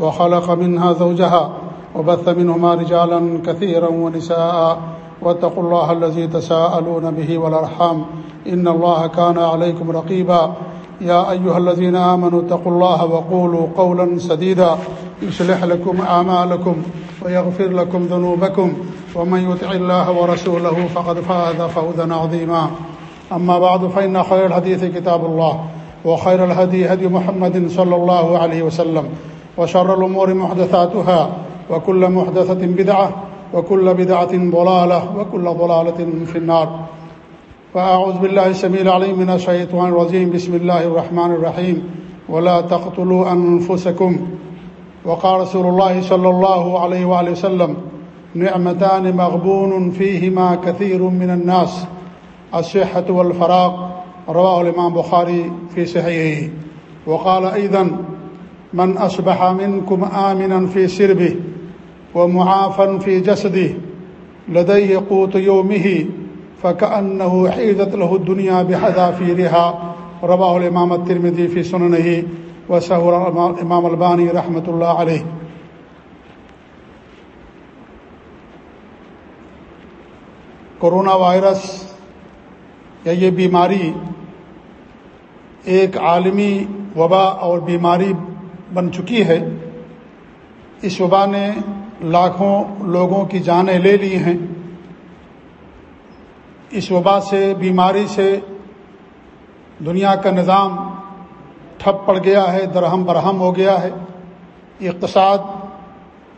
وخلق منها زوجها وبث منهما رجالا كثيرا ونساء واتقوا الله الذي تساءلون به والأرحام إن الله كان عليكم رقيبا يا أيها الذين آمنوا اتقوا الله وقولوا قولا سديدا يصلح لكم أعمالكم ويغفر لكم ذنوبكم ومن يطع الله ورسوله فقد فاز فوزا عظيما أما بعد فإن خير الحديث كتاب الله وخير الهدي هدي محمد صلى الله عليه وسلم وشر الأمور محدثاتها وكل محدثة بدعة وكل بدعة ضلالة وكل ضلالة في النار. فأعوذ بالله السميع العليم من الشيطان الرجيم. بسم الله الرحمن الرحيم. ولا تقتلوا أنفسكم. وقال رسول الله صلى الله عليه وآله وسلم نعمتان مغبون فيهما كثير من الناس. الصحة والفراق. رواه الإمام بخاري في صحيحه. وقال أيضا من أصبح منكم آمنا في سربه ومعافا في جسده لديه قوت يومه فكأنه حيدت له الدنيا بحذافيرها. رواه الإمام الترمذي في سننه وسهر الإمام الباني رحمة الله عليه. کورونا وائرس یا یہ بیماری ایک عالمی وبا اور بیماری بن چکی ہے۔ اس وبا نے لاکھوں لوگوں کی جانیں لے لی ہیں۔ اس وبا سے، بیماری سے دنیا کا نظام ٹھپ پڑ گیا ہے، درہم برہم ہو گیا ہے۔ اقتصاد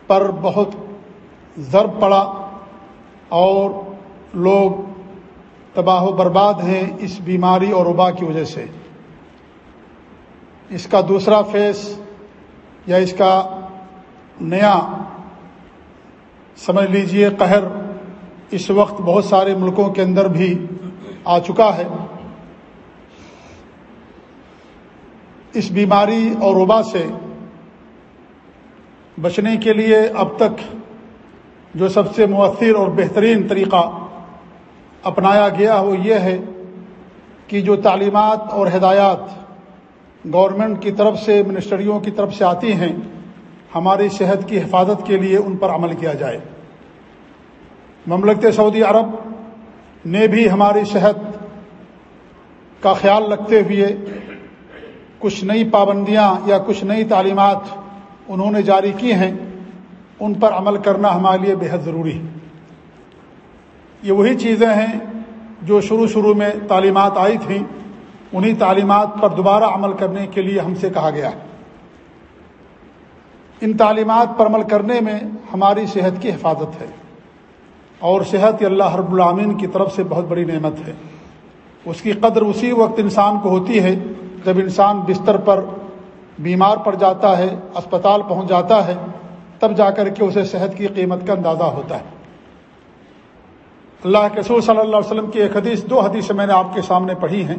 پر بہت ضرب پڑا اور لوگ تباہ و برباد ہیں اس بیماری اور وبا کی وجہ سے۔ اس کا دوسرا فیس یا اس کا نیا، سمجھ لیجیے، قہر اس وقت بہت سارے ملکوں کے اندر بھی آ چکا ہے۔ اس بیماری اور وبا سے بچنے کے لیے اب تک جو سب سے مؤثر اور بہترین طریقہ اپنایا گیا وہ یہ ہے کہ جو تعلیمات اور ہدایات گورنمنٹ کی طرف سے، منسٹریوں کی طرف سے آتی ہیں، ہماری صحت کی حفاظت کے لیے ان پر عمل کیا جائے۔ مملکت سعودی عرب نے بھی ہماری صحت کا خیال رکھتے ہوئے کچھ نئی پابندیاں یا کچھ نئی تعلیمات انہوں نے جاری کی ہیں، ان پر عمل کرنا ہمارے لیے بےحد ضروری ہے۔ یہ وہی چیزیں ہیں جو شروع شروع میں تعلیمات آئی تھیں۔ انہی تعلیمات پر دوبارہ عمل کرنے کے لیے ہم سے کہا گیا ہے۔ ان تعلیمات پر عمل کرنے میں ہماری صحت کی حفاظت ہے اور صحت اللہ رب العامین کی طرف سے بہت بڑی نعمت ہے۔ اس کی قدر اسی وقت انسان کو ہوتی ہے جب انسان بستر پر بیمار پڑ جاتا ہے، اسپتال پہنچ جاتا ہے، تب جا کر کے اسے صحت کی قیمت کا اندازہ ہوتا ہے۔ اللہ کے رسول صلی اللہ علیہ وسلم کی ایک حدیث، دو حدیثیں میں نے آپ کے سامنے پڑھی ہیں۔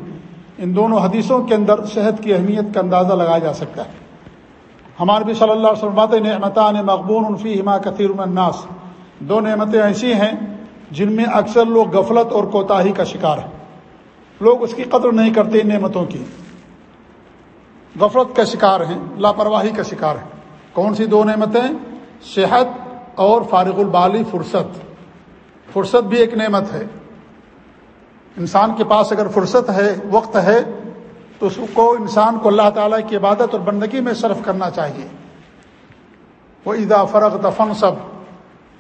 ان دونوں حدیثوں کے اندر صحت کی اہمیت کا اندازہ لگایا جا سکتا ہے۔ ہمارے بھی صلی اللہ علیہ وسلم نعمتان مقبول الفی ہما کثیر الناس۔ دو نعمتیں ایسی ہیں جن میں اکثر لوگ غفلت اور کوتاہی کا شکار ہیں۔ لوگ اس کی قدر نہیں کرتے ان نعمتوں کی۔ غفلت کا شکار ہیں، لاپرواہی کا شکار ہیں۔ کون سی دو نعمتیں؟ صحت اور فارغ البالی، فرصت۔ فرصت بھی ایک نعمت ہے۔ انسان کے پاس اگر فرصت ہے، وقت ہے، تو اس کو انسان کو اللہ تعالیٰ کی عبادت اور بندگی میں صرف کرنا چاہیے۔ وہ ادا فرق دفن سب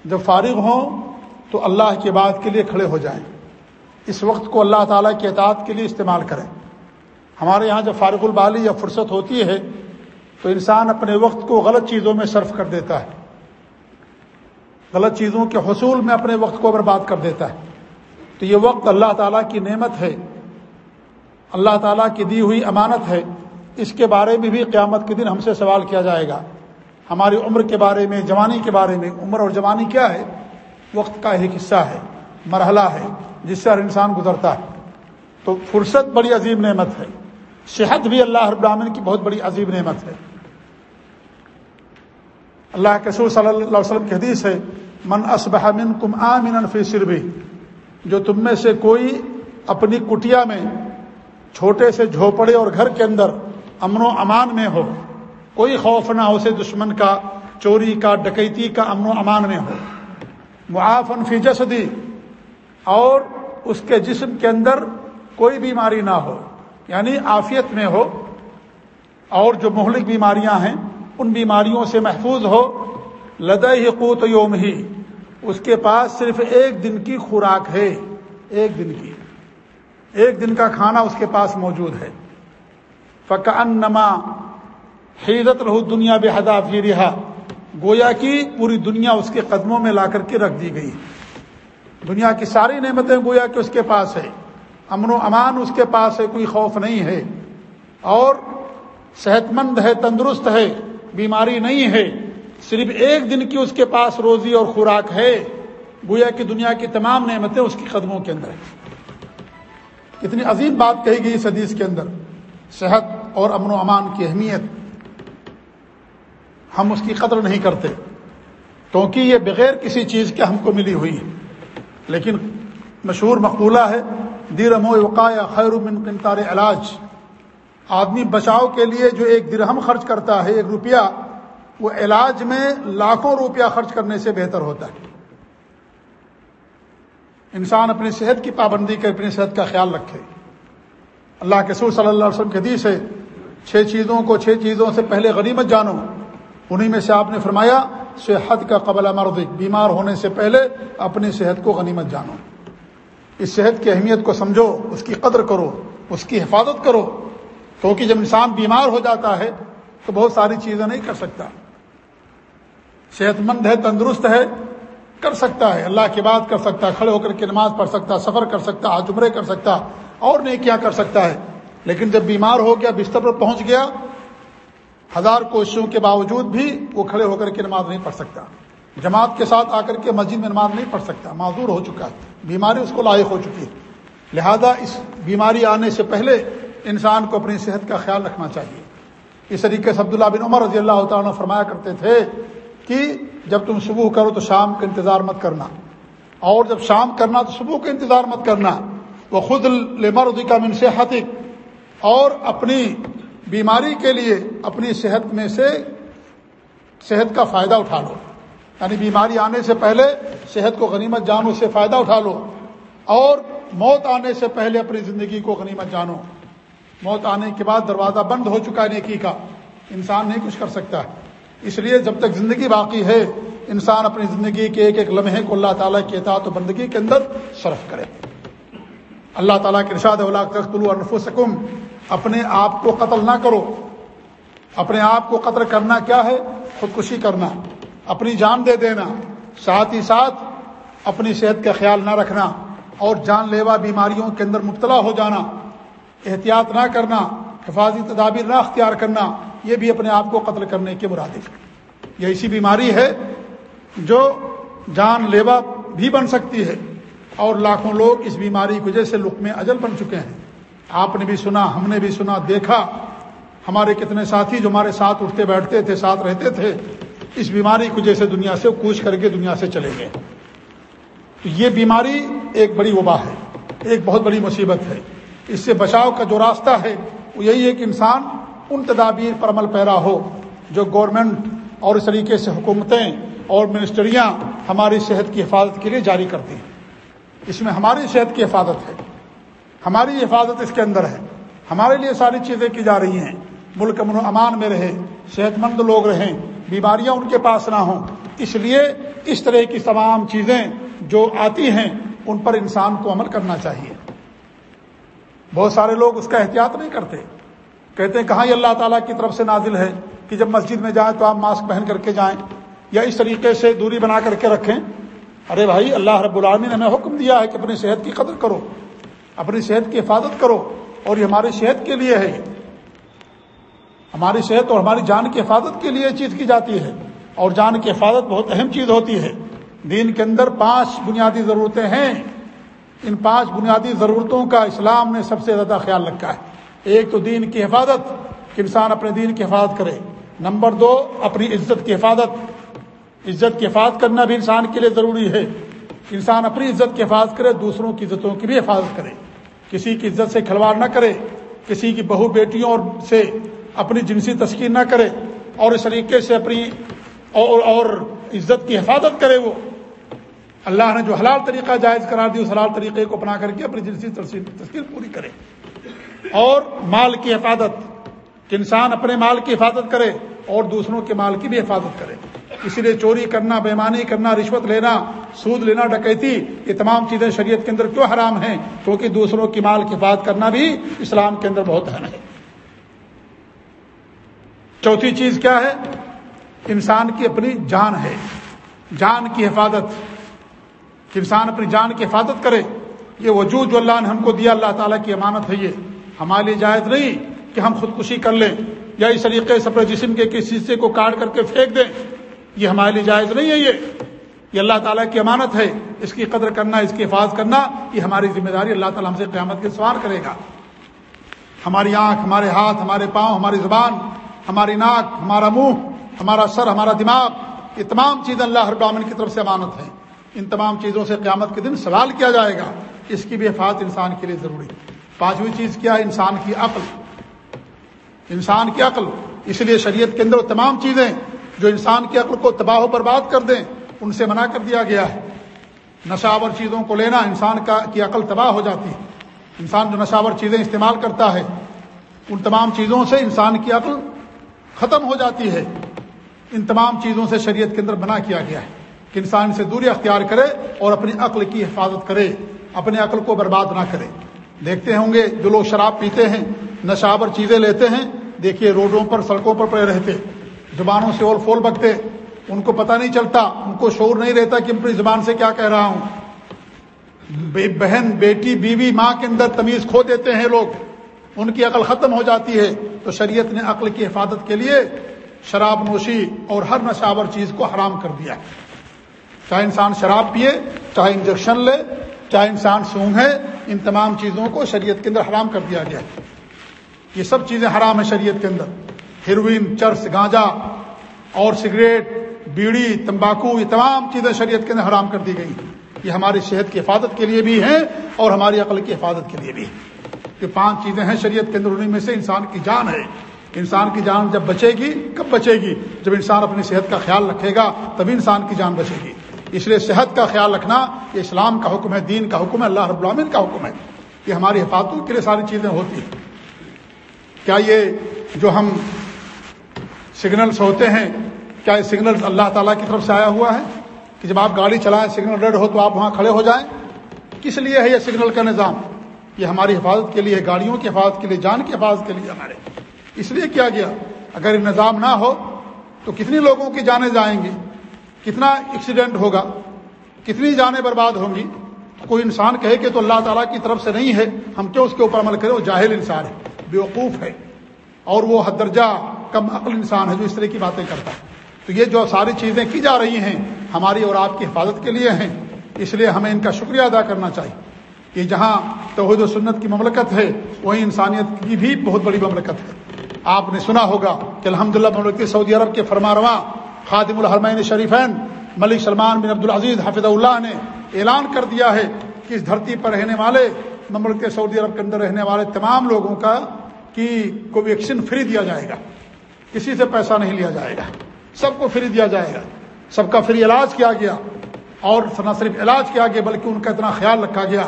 جب فارغ ہوں، تو اللہ کی بات کے لیے کھڑے ہو جائیں۔ اس وقت کو اللہ تعالیٰ کی اطاعت کے لیے استعمال کریں۔ ہمارے یہاں جب فارغ البالی یا فرصت ہوتی ہے، تو انسان اپنے وقت کو غلط چیزوں میں صرف کر دیتا ہے۔ غلط چیزوں کے حصول میں اپنے وقت کو برباد کر دیتا ہے۔ تو یہ وقت اللہ تعالیٰ کی نعمت ہے۔ اللہ تعالیٰ کی دی ہوئی امانت ہے۔ اس کے بارے میں بھی قیامت کے دن ہم سے سوال کیا جائے گا۔ ہماری عمر کے بارے میں، جوانی کے بارے میں، عمر اور جوانی کیا ہے؟ وقت کا ایک حصہ ہے، مرحلہ ہے، جس سے ہر انسان گزرتا ہے۔ تو فرصت بڑی عظیم نعمت ہے۔ صحت بھی اللہ رب العالمین کی بہت بڑی عظیم نعمت ہے۔ اللہ کے سور صلی اللہ علیہ وسلم کی حدیث ہے، من اسبح من کم آمن فی سربی جو تم میں سے کوئی اپنی کٹیا میں چھوٹے سے جھوپڑے اور گھر کے اندر امن و امان میں ہو، کوئی خوف نہ ہو اسے دشمن کا، چوری کا، ڈکیتی کا امن و امان میں ہو۔ معافن فی جسدی، اور اس کے جسم کے اندر کوئی بیماری نہ ہو یعنی عافیت میں ہو۔ اور جو مہلک بیماریاں ہیں، ان بیماریوں سے محفوظ ہو۔ لدہ قوت یوم ہی اس کے پاس صرف ایک دن کی خوراک ہے، ایک دن کی۔ ایک دن کا کھانا اس کے پاس موجود ہے۔ فقا نما حیرت رہو دنیا بے حدا فی رہا گویا کی پوری دنیا اس کے قدموں میں لا کر کے رکھ دی گئی۔ دنیا کی ساری نعمتیں گویا کہ اس کے پاس ہے۔ امن و امان اس کے پاس ہے، کوئی خوف نہیں ہے۔ اور صحت مند ہے، تندرست ہے، بیماری نہیں ہے۔ صرف ایک دن کی اس کے پاس روزی اور خوراک ہے، گویا کہ دنیا کی تمام نعمتیں اس کی قدموں کے اندر ہیں۔ کتنی عظیم بات کہی گئی اس حدیث کے اندر۔ صحت اور امن و امان کی اہمیت۔ ہم اس کی قدر نہیں کرتے، کیونکہ یہ بغیر کسی چیز کے ہم کو ملی ہوئی ہے۔ لیکن مشہور مقولہ ہے دیر مو وقایا خیر من قنطار علاج آدمی بچاؤ کے لیے جو ایک درہم خرچ کرتا ہے، ایک روپیہ وہ علاج میں لاکھوں روپیہ خرچ کرنے سے بہتر ہوتا ہے۔ انسان اپنی صحت کی پابندی کر اپنی صحت کا خیال رکھے۔ اللہ کے سور صلی اللہ علیہ وسلم کے حدیث ہے، چھ چیزوں کو چھ چیزوں سے پہلے غنیمت جانو۔ انہیں میں سے آپ نے فرمایا، صحت کا قبل مرد بیمار ہونے سے پہلے اپنی صحت کو غنیمت جانو۔ اس صحت کی اہمیت کو سمجھو، اس کی قدر کرو، اس کی حفاظت کرو۔ کیونکہ جب انسان بیمار ہو جاتا ہے، تو بہت ساری چیزیں نہیں کر سکتا۔ صحت مند ہے، تندرست ہے، کر سکتا ہے۔ اللہ کی بات کر سکتا کھڑے ہو کر کے نماز پڑھ سکتا سفر کر سکتا عمرے کر سکتا اور نہیں کیا کر سکتا ہے۔ لیکن جب بیمار ہو گیا، بستر پر پہنچ گیا، ہزار کوششوں کے باوجود بھی وہ کھڑے ہو کر کے نماز نہیں پڑھ سکتا۔ جماعت کے ساتھ آ کر کے مسجد میں نماز نہیں پڑھ سکتا، معذور ہو چکا ہے۔ بیماری اس کو لائق ہو چکی ہے۔ لہذا اس بیماری آنے سے پہلے انسان کو اپنی صحت کا خیال رکھنا چاہیے۔ اس طریقے سے عبداللہ بن عمر رضی اللہ تعالیٰ فرمایا کرتے تھے کہ جب تم صبح کرو تو شام کا انتظار مت کرنا اور جب شام کرنا تو صبح کا انتظار مت کرنا وہ خود لمرد کا من صحت اور اپنی بیماری کے لیے اپنی صحت میں سے صحت کا فائدہ اٹھا لو یعنی بیماری آنے سے پہلے صحت کو غنیمت جانو سے فائدہ اٹھا لو اور موت آنے سے پہلے اپنی زندگی کو غنیمت جانو موت آنے کے بعد دروازہ بند ہو چکا ہے نیکی کا انسان نہیں کچھ کر سکتا ہے اس لیے جب تک زندگی باقی ہے، انسان اپنی زندگی کے ایک ایک لمحے کو اللہ تعالیٰ کی اطاعت و بندگی کے اندر صرف کرے۔ اللہ تعالیٰ کے ارشاد الفسکم اپنے آپ کو قتل نہ کرو۔ اپنے آپ کو قتل کرنا کیا ہے؟ خودکشی کرنا۔ اپنی جان دے دینا۔ ساتھ ہی ساتھ اپنی صحت کا خیال نہ رکھنا۔ اور جان لیوا بیماریوں کے اندر مبتلا ہو جانا۔ احتیاط نہ کرنا۔ حفاظی تدابیر نہ اختیار کرنا۔ یہ بھی اپنے آپ کو قتل کرنے کے مرادف یہ ایسی بیماری ہے جو جان لیوا بھی بن سکتی ہے اور لاکھوں لوگ اس بیماری کی وجہ سے لک میں اجل بن چکے ہیں۔ آپ نے بھی سنا، ہم نے بھی سنا، دیکھا۔ ہمارے کتنے ساتھی جو ہمارے ساتھ اٹھتے بیٹھتے تھے، ساتھ رہتے تھے، اس بیماری کی وجہ سے دنیا سے کوچ کر کے دنیا سے چلے گئے۔ تو یہ بیماری ایک بڑی وبا ہے، ایک بہت بڑی مصیبت ہے۔ اس سے بچاؤ کا جو راستہ ہے، وہ یہی ہے کہ انسان ان تدابیر پر عمل پیرا ہو جو گورنمنٹ اور اس طریقے سے حکومتیں اور منسٹریاں ہماری صحت کی حفاظت کے لیے جاری کرتی ہیں۔ اس میں ہماری صحت کی حفاظت ہے۔ ہماری حفاظت اس کے اندر ہے۔ ہمارے لیے ساری چیزیں کی جا رہی ہیں۔ ملک امن و امان میں رہے صحت مند لوگ رہیں۔ بیماریاں ان کے پاس نہ ہوں۔ اس لیے اس طرح کی تمام چیزیں جو آتی ہیں، ان پر انسان کو عمل کرنا چاہیے۔ بہت سارے لوگ اس کا احتیاط نہیں کرتے۔ کہتے ہیں کہاں یہ اللہ تعالیٰ کی طرف سے نازل ہے کہ جب مسجد میں جائیں تو آپ ماسک پہن کر کے جائیں یا اس طریقے سے دوری بنا کر کے رکھیں؟ ارے بھائی، اللہ رب العالمین نے ہمیں حکم دیا ہے کہ اپنی صحت کی قدر کرو، اپنی صحت کی حفاظت کرو اور یہ ہماری صحت کے لیے ہے۔ ہماری صحت اور ہماری جان کی حفاظت کے لیے یہ چیز کی جاتی ہے اور جان کی حفاظت بہت اہم چیز ہوتی ہے۔ دین کے اندر پانچ بنیادی ضرورتیں ہیں۔ ان پانچ بنیادی ضرورتوں کا اسلام نے سب سے زیادہ خیال رکھا ہے۔ ایک تو دین کی حفاظت، کہ انسان اپنے دین کی حفاظت کرے۔ نمبر دو، اپنی عزت کی حفاظت۔ عزت کی حفاظت کرنا بھی انسان کے لیے ضروری ہے۔ انسان اپنی عزت کی حفاظت کرے، دوسروں کی عزتوں کی بھی حفاظت کرے۔ کسی کی عزت سے کھلواڑ نہ کرے، کسی کی بہو بیٹیوں اور سے اپنی جنسی تشکیل نہ کرے، اور اس طریقے سے اپنی اور اور عزت کی حفاظت کرے وہ۔ اللہ نے جو حلال طریقہ جائز قرار دی اس حلال طریقے کو اپنا کر کے اپنی جنسی تشکیل پوری کرے۔ اور مال کی حفاظت، کہ انسان اپنے مال کی حفاظت کرے اور دوسروں کے مال کی بھی حفاظت کرے۔ اسی لیے چوری کرنا، بےمانی کرنا، رشوت لینا، سود لینا، ڈکیتی، یہ تمام چیزیں شریعت کے اندر کیوں حرام ہیں؟ کیونکہ دوسروں کی مال کی حفاظت کرنا بھی اسلام کے اندر بہت اہم ہے۔ چوتھی چیز کیا ہے؟ انسان کی اپنی جان ہے۔ جان کی حفاظت۔ کہ انسان اپنی جان کی حفاظت کرے، یہ وجود جو اللہ نے ہم کو دیا، اللہ تعالیٰ کی امانت ہے یہ۔ ہمارے لیے جائز نہیں کہ ہم خودکشی کر لیں یا اس طریقے سے اپنے جسم کے کسی حصے کو کاٹ کر کے پھینک دیں۔ یہ ہمارے لیے جائز نہیں ہے یہ۔ یہ اللہ تعالیٰ کی امانت ہے۔ اس کی قدر کرنا، اس کی حفاظت کرنا، یہ ہماری ذمہ داری۔ اللہ تعالیٰ ہم سے قیامت کے سوار کرے گا۔ ہماری آنکھ، ہمارے ہاتھ، ہمارے پاؤں، ہماری زبان، ہماری ناک، ہمارا منہ، ہمارا سر، ہمارا دماغ، یہ تمام چیزیں اللہ ہر ڈامن کی طرف سے امانت ہیں۔ ان تمام چیزوں سے قیامت کے دن سوال کیا جائے گا۔ اس کی بھی حفاظت انسان کے لیے ضروری ہے۔ پانچویں چیز کیا ہے؟ انسان کی عقل۔ انسان کی عقل۔ اس لیے شریعت کے اندر تمام چیزیں جو انسان کی عقل کو تباہ و برباد کر دیں، ان سے منع کر دیا گیا ہے۔ نشاور چیزوں کو لینا انسان کا کی عقل تباہ ہو جاتی ہے۔ انسان جو نشاور چیزیں استعمال کرتا ہے، ان تمام چیزوں سے انسان کی عقل ختم ہو جاتی ہے۔ ان تمام چیزوں سے شریعت کے اندر منع کیا گیا ہے کہ انسان سے دوری اختیار کرے اور اپنی عقل کی حفاظت کرے، اپنے عقل کو برباد نہ کرے۔ دیکھتے ہوں گے جو لوگ شراب پیتے ہیں نشاور چیزیں لیتے ہیں، دیکھیے روڈوں پر، سڑکوں پر پڑے رہتے، زبانوں سے اور فول بکتے، ان کو پتہ نہیں چلتا، ان کو شعور نہیں رہتا کہ اپنی زبان سے کیا کہہ رہا ہوں۔ بہن، بیٹی، بیوی، ماں کے اندر تمیز کھو دیتے ہیں لوگ، ان کی عقل ختم ہو جاتی ہے۔ تو شریعت نے عقل کی حفاظت کے لیے شراب نوشی اور ہر نشاور چیز کو حرام کر دیا ہے۔ چاہے انسان شراب پیے، چاہے انجیکشن لے چاہے انسان سونگ ہے، ان تمام چیزوں کو شریعت کے اندر حرام کر دیا گیا ہے۔ یہ سب چیزیں حرام ہیں شریعت کے اندر۔ ہیروئن، چرس، گانجا، اور سگریٹ، بیڑی، تمباکو، یہ تمام چیزیں شریعت کے اندر حرام کر دی گئی یہ ہماری صحت کی حفاظت کے لیے بھی ہیں اور ہماری عقل کی حفاظت کے لیے بھی یہ پانچ چیزیں ہیں شریعت کے اندر، انہیں میں سے انسان کی جان ہے۔ انسان کی جان جب بچے گی، کب بچے گی؟ جب انسان اپنی صحت کا خیال رکھے گا تبھی انسان کی جان بچے گی۔ اس لیے صحت کا خیال رکھنا، یہ اسلام کا حکم ہے، دین کا حکم ہے، اللہ رب العالمین کا حکم ہے۔ کہ ہماری حفاظتوں کے لیے ساری چیزیں ہوتی ہیں۔ کیا یہ جو ہم سگنلس ہوتے ہیں، کیا یہ سگنل اللہ تعالیٰ کی طرف سے آیا ہوا ہے؟ کہ جب آپ گاڑی چلائیں سگنل ریڈ ہو تو آپ وہاں کھڑے ہو جائیں۔ کس لیے ہے یہ سگنل کا نظام؟ یہ ہماری حفاظت کے لیے، گاڑیوں کی حفاظت کے لیے، جان کی حفاظت کے لیے ہمارے۔ اس لیے کیا گیا؟ اگر یہ نظام نہ ہو تو کتنی لوگوں کی جانیں جائیں گی؟ کتنا ایکسیڈنٹ ہوگا، کتنی جانیں برباد ہوں گی؟ کوئی انسان کہے کہ تو اللہ تعالیٰ کی طرف سے نہیں ہے، ہم کیوں اس کے اوپر عمل کریں؟ وہ جاہل انسان ہے، بیوقوف ہے، اور وہ حد درجہ کم عقل انسان ہے جو اس طرح کی باتیں کرتا ہے۔ تو یہ جو ساری چیزیں کی جا رہی ہیں، ہماری اور آپ کی حفاظت کے لیے ہیں، اس لیے ہمیں ان کا شکریہ ادا کرنا چاہیے۔ کہ جہاں توحید و سنت کی مملکت ہے، وہیں انسانیت کی بھی بہت بڑی مملکت ہے۔ آپ نے سنا ہوگا کہ الحمدللہ، مملکت سعودی عرب کے فرما رواں خادم الحرمین شریفین، ملک سلمان بن عبدالعزیز حافظ اللہ نے اعلان کر دیا ہے کہ اس دھرتی پر رہنے والے مملک سعودی عرب کے اندر رہنے والے تمام لوگوں کا کی کو ویکسین فری دیا جائے گا۔ کسی سے پیسہ نہیں لیا جائے گا۔ سب کو فری دیا جائے گا۔ سب کا فری علاج کیا گیا۔ اور نہ صرف علاج کیا گیا بلکہ ان کا اتنا خیال رکھا گیا۔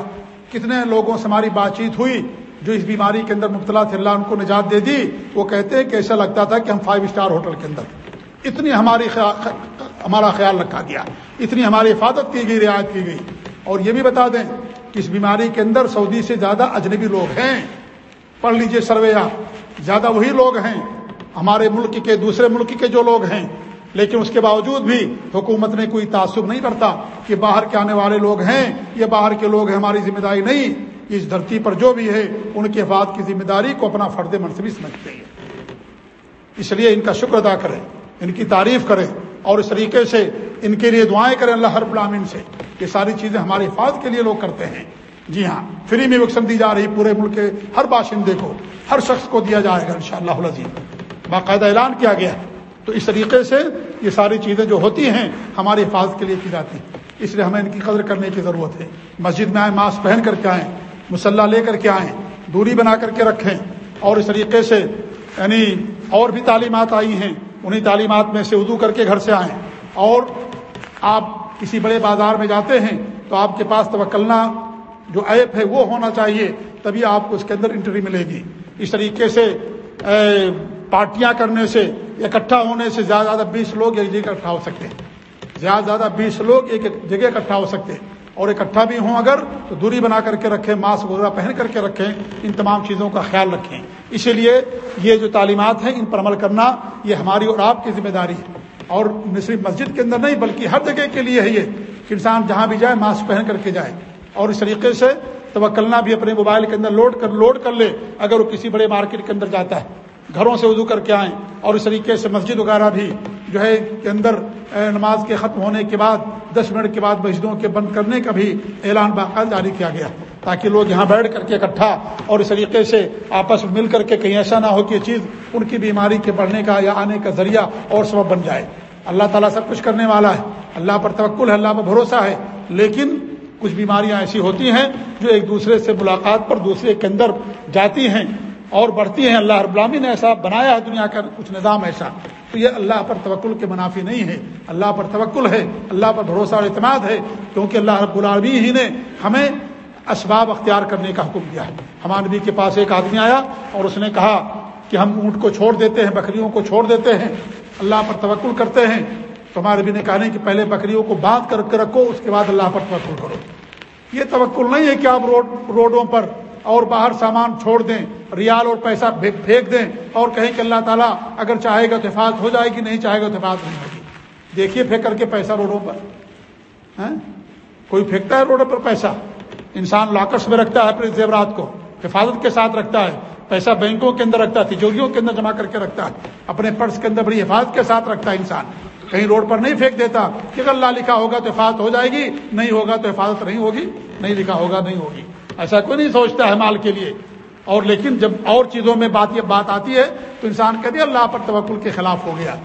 کتنے لوگوں سے ہماری بات چیت ہوئی جو اس بیماری کے اندر مبتلا تھے، اللہ ان کو نجات دے دی۔ وہ کہتے ہیں کہ ایسا لگتا تھا کہ ہم فائیو اسٹار ہوٹل کے اندر۔ اتنی ہماری ہمارا خیال رکھا گیا۔ اتنی ہماری حفاظت کی گئی، رعایت کی گئی۔ اور یہ بھی بتا دیں کہ اس بیماری کے اندر سعودی سے زیادہ اجنبی لوگ ہیں۔ پڑھ لیجیے سرویا زیادہ وہی لوگ ہیں۔ ہمارے ملک کے دوسرے ملک کے جو لوگ ہیں۔ لیکن اس کے باوجود بھی حکومت نے کوئی تعصب نہیں کرتا کہ باہر کے آنے والے لوگ ہیں یہ باہر کے لوگ ہیں، ہماری ذمہ داری نہیں۔ اس دھرتی پر جو بھی ہے، ان کے حفاظت کی ذمہ داری کو اپنا فرد منصبی سمجھتے ہیں۔ اس لیے ان کا شکر ادا کریں۔ ان کی تعریف کریں اور اس طریقے سے ان کے لیے دعائیں کریں اللہ ہر بلامین سے یہ ساری چیزیں ہماری حفاظت کے لیے لوگ کرتے ہیں۔ جی ہاں فری میں وقسم دی جا رہی، پورے ملک کے ہر باشندے کو، ہر شخص کو دیا جائے گا ان شاء اللہ باقاعدہ اعلان کیا گیا۔ تو اس طریقے سے یہ ساری چیزیں جو ہوتی ہیں ہماری حفاظت کے لیے کی جاتی ہیں۔ اس لیے ہمیں ان کی قدر کرنے کی ضرورت ہے۔ مسجد میں آئیں، ماسک پہن کر کے آئیں، مسلح لے کر کے آئیں، دوری بنا کر کے رکھیں اور اس طریقے سے یعنی اور بھی تعلیمات آئی ہیں۔ انہیں تعلیمات میں سے اردو کر کے گھر سے آئیں۔ اور آپ کسی بڑے بازار میں جاتے ہیں تو آپ کے پاس توکلنا جو ایپ ہے وہ ہونا چاہیے، تبھی آپ کو اس کے اندر انٹری ملے گی۔ اس طریقے سے پارٹیاں کرنے سے، اکٹھا ہونے سے زیادہ زیادہ بیس لوگ ایک جگہ اکٹھا ہو سکتے ہیں۔ زیادہ زیادہ بیس لوگ ایک جگہ اکٹھا ہو سکتے ہیں۔ اور اکٹھا بھی ہوں اگر تو دوری بنا کر کے رکھیں، ماسک وغیرہ پہن کر کے رکھیں، ان تمام چیزوں کا خیال رکھیں۔ اسی لیے یہ جو تعلیمات ہیں، ان پر عمل کرنا یہ ہماری اور آپ کی ذمہ داری ہے۔ اور صرف مسجد کے اندر نہیں، بلکہ ہر جگہ کے لیے ہے یہ کہ انسان جہاں بھی جائے ماسک پہن کر کے جائے۔ اور اس طریقے سے توکلنا بھی اپنے موبائل کے اندر لوڈ کر لوڈ کر لے اگر وہ کسی بڑے مارکیٹ کے اندر جاتا ہے۔ گھروں سے وضو کر کے آئیں اور اس طریقے سے مسجد وغیرہ بھی۔ جو ہے کے اندر نماز کے ختم ہونے کے بعد، دس منٹ کے بعد مسجدوں کے بند کرنے کا بھی اعلان باقاعدہ جاری کیا گیا تاکہ لوگ یہاں بیٹھ کر کے اکٹھا اور اس طریقے سے آپس میں مل کر کے کہیں ایسا نہ ہو کہ یہ چیز ان کی بیماری کے بڑھنے کا یا آنے کا ذریعہ اور سبب بن جائے۔ اللہ تعالیٰ سب کچھ کرنے والا ہے۔ اللہ پر توکل ہے، اللہ پر بھروسہ ہے۔ لیکن کچھ بیماریاں ایسی ہوتی ہیں جو ایک دوسرے سے ملاقات پر دوسرے کے اندر جاتی ہیں اور بڑھتی ہیں۔ اللہ رب العالمین نے ایسا بنایا ہے دنیا کا، کچھ نظام ایسا۔ تو یہ اللہ پر توکل کے منافی نہیں ہے۔ اللہ پر توکل ہے، اللہ پر بھروسہ اور اعتماد ہے، کیونکہ اللہ رب العالمین ہی نے ہمیں اسباب اختیار کرنے کا حکم دیا ہے۔ ہمارے نبی کے پاس ایک آدمی آیا اور اس نے کہا کہ ہم اونٹ کو چھوڑ دیتے ہیں، بکریوں کو چھوڑ دیتے ہیں، اللہ پر توکل کرتے ہیں۔ تو ہمارے نبی نے کہا نہیں کہ پہلے بکریوں کو بات کر کے رکھو، اس کے بعد اللہ پر توکل کرو۔ یہ توکل نہیں ہے کہ آپ روڈ، روڈوں پر اور باہر سامان چھوڑ دیں، ریال اور پیسہ پھینک دیں اور کہیں کہ اللہ تعالیٰ اگر چاہے گا تو حفاظت ہو جائے گی، نہیں چاہے گا تو حفاظت نہیں ہوگی۔ دیکھیے پھینک کر کے پیسہ روڈوں پر۔ ہاں؟ کوئی پھینکتا ہے روڈوں پر پیسہ؟ انسان لاکرس میں رکھتا ہے اپنے زیورات کو، حفاظت کے ساتھ رکھتا ہے، پیسہ بینکوں کے اندر رکھتا ہے تجوریوں کے اندر جمع کر کے رکھتا ہے، اپنے پرس کے اندر بڑی حفاظت کے ساتھ رکھتا ہے انسان۔ کہیں روڈ پر نہیں پھینک دیتا کہ اگر اللہ لکھا ہوگا تو حفاظت ہو جائے گی، نہیں ہوگا تو حفاظت نہیں ہوگی، نہیں لکھا ہوگا، نہیں ہوگی۔ ایسا کوئی نہیں سوچتا ہے مال کے لیے۔ اور لیکن جب اور چیزوں میں بات یہ بات آتی ہے تو انسان کہتے اللہ پر توکل کے خلاف ہو گیا۔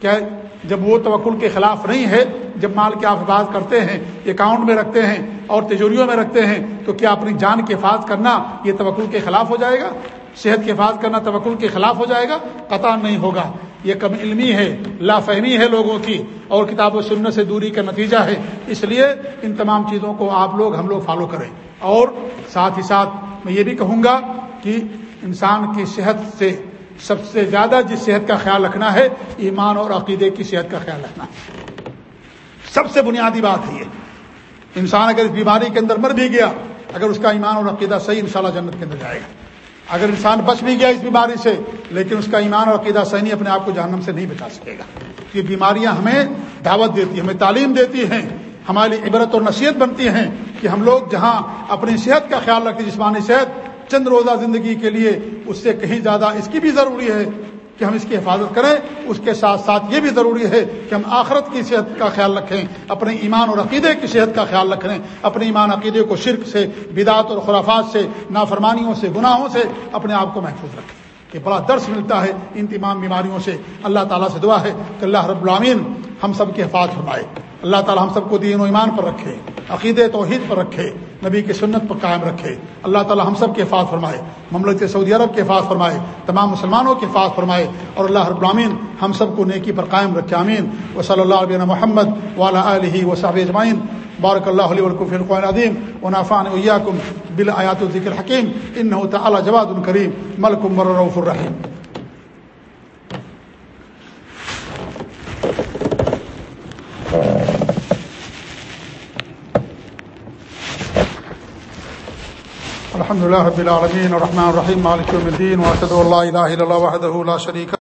کیا جب وہ توکل کے خلاف نہیں ہے، جب مال کی آپ حفاظت کرتے ہیں، اکاؤنٹ میں رکھتے ہیں اور تجوریوں میں رکھتے ہیں، تو کیا اپنی جان کی حفاظت کرنا یہ توکل کے خلاف ہو جائے گا؟ صحت کی حفاظت کرنا توکل کے خلاف ہو جائے گا؟ قطع نہیں ہوگا۔ یہ کم علمی ہے، لا فہمی ہے لوگوں کی۔ اور کتاب و سننے سے دوری کا نتیجہ ہے۔ اس لیے ان تمام چیزوں کو آپ لوگ ہم لوگ فالو کریں۔ اور ساتھ ہی ساتھ میں یہ بھی کہوں گا کہ انسان کی صحت سے سب سے زیادہ جس صحت کا خیال رکھنا ہے، ایمان اور عقیدے کی صحت کا خیال رکھنا سب سے بنیادی بات ہے یہ۔ انسان اگر اس بیماری کے اندر مر بھی گیا، اگر اس کا ایمان اور عقیدہ صحیح انشاءاللہ جنت کے اندر جائے گا۔ اگر انسان بچ بھی گیا اس بیماری سے، لیکن اس کا ایمان اور عقیدہ صحیح نہیں، اپنے آپ کو جہنم سے نہیں بچا سکے گا۔ یہ بیماریاں ہمیں دعوت دیتی ہیں، ہمیں تعلیم دیتی ہیں ہماری عبرت اور نصیحت بنتی ہیں۔ کہ ہم لوگ جہاں اپنی صحت کا خیال رکھتے جسمانی صحت، چند روزہ زندگی کے لیے، اس سے کہیں زیادہ اس کی بھی ضروری ہے کہ ہم اس کی حفاظت کریں۔ اس کے ساتھ ساتھ یہ بھی ضروری ہے کہ ہم آخرت کی صحت کا خیال رکھیں، اپنے ایمان اور عقیدے کی صحت کا خیال رکھیں، اپنے ایمان عقیدے کو شرک سے بدعت اور خرافات سے، نافرمانیوں سے، گناہوں سے اپنے آپ کو محفوظ رکھیں۔ یہ بڑا درس ملتا ہے ان تمام بیماریوں سے۔ اللہ تعالیٰ سے دعا ہے کہ اللہ رب العامین ہم سب کی حفاظت فرمائے۔ اللہ تعالیٰ ہم سب کو دین و ایمان پر رکھے عقید توحید پر رکھے، نبی کی سنت پر قائم رکھے۔ اللہ تعالیٰ ہم سب کے حفاظ فرمائے، مملکت سعودی عرب کے حفاظ فرمائے، تمام مسلمانوں کے حفاظ فرمائے اور اللہ رب العامین ہم سب کو نیکی پر قائم رکھے امین و صلی اللہ علیہ محمد والا علیہ و صاحب اجمائن بارک اللہ علیہ ولکف القعین عظیم و نافان ویاکم بل آیات الذکر حکیم ان تعالیٰ جواد الکریم ملکم مرف الرحیم۔ الحمد لله رب العالمين الرحمن الرحيم مالك يوم الدين واشهد ان لا اله الا الله وحده لا شريك